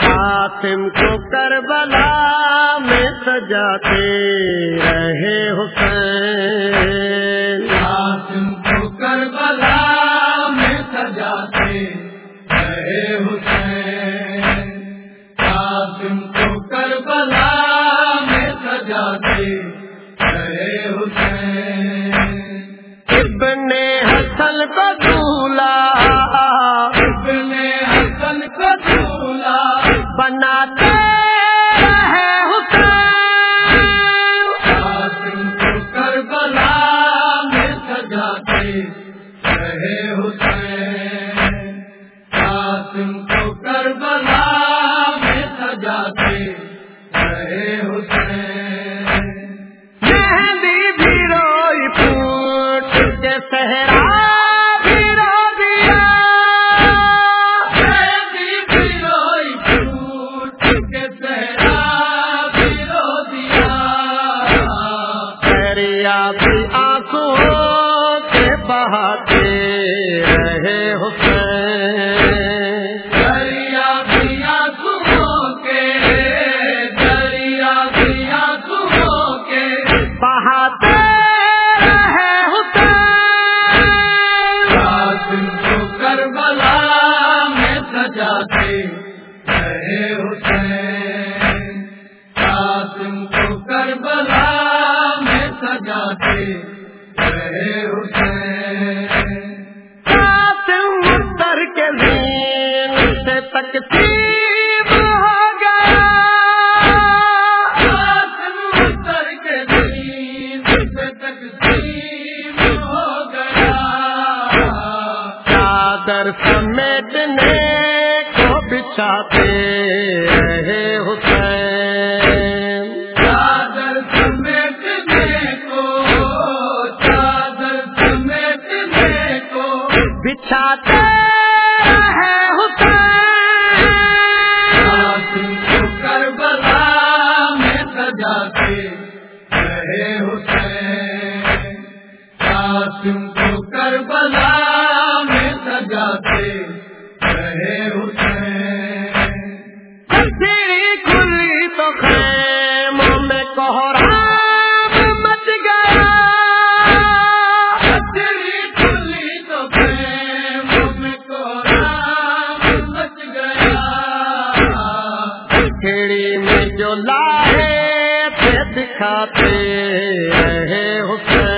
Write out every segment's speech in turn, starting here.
قاسم کو کربلا میں سجاتے رہے حسین۔ قاسم کو کربلا میں سجاتے رہے حسین۔ سجاتے رہے حسین۔ قاسم کو کربلا میں سجاتے رہے حسین۔ مہندی بھی روئی پھوٹ کے صحرا بھی رو دیا مہندی بھی روئی پھوٹ کے صحرا بھی رو دیا دریا بھی آنسو کے بہاتے رہے حسین۔ دریا دیا سو کے دریا دیا سو کے۔ بہاتے رہے حسین۔ قاسم کو کربلا میں سجاتے رہے حسین۔ قاسم کو کربلا میں سجاتے رہے سے تقسیم ہو گیا اتر کے دین سے تقسیم ہو گیا۔ چادر سمیٹنے کو بچھاتے رہے حسین۔ چادر سمیٹنے کو، چادر سمیٹنے کو بچھاتے رہے حسین۔ کربلا میں سجاتے رہے حسین۔ تیری کھلی تو خیموں میں کوہرام مچ گیا۔ تیری کھلی تو پریم میں کو رام مچ گیا۔ کھیڑی میں جو لائے تھے دکھاتے رہے حسین۔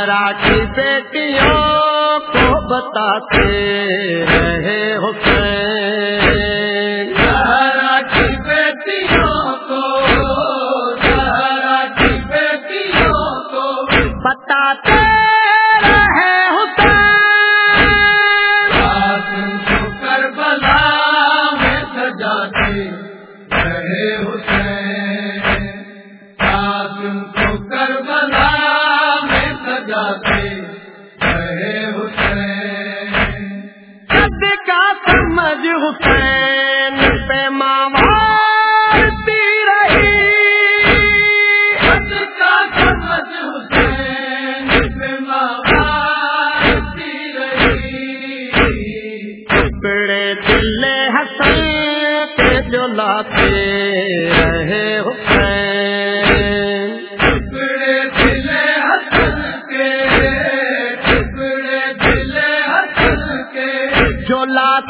کی بیٹیوں کو بتاتے رہے حسین؟ سمجھ حسین پہ ماوارتی رہی۔ حسین پہ بڑے دل حسن کے جو لاتے رہے حسین۔ ٹکڑے دل حسن کے ٹکڑے دل حسن کے۔ جو لاتے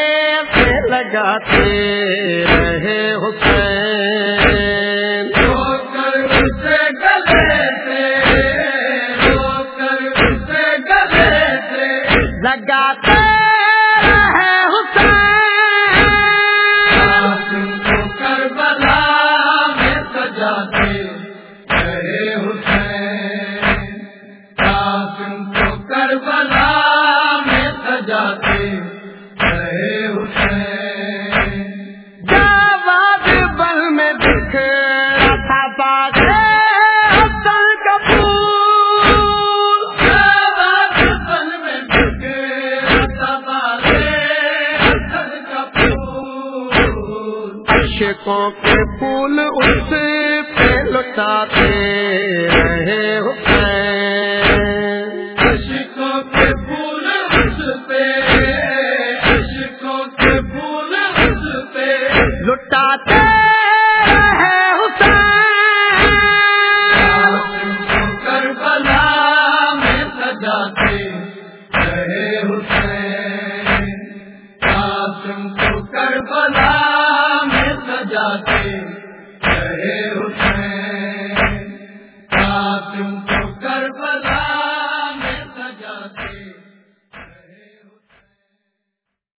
اسے گلے سے۔ لگاتے رہے حسین۔ لٹاتے رہے حسین عشقوں کے پھول اس پہ عشقوں کے پھول اس پہ۔ لٹاتے رہے حسین کربلا میں سجاتے رہے حسین قاسم کو کربلا میں سجاتے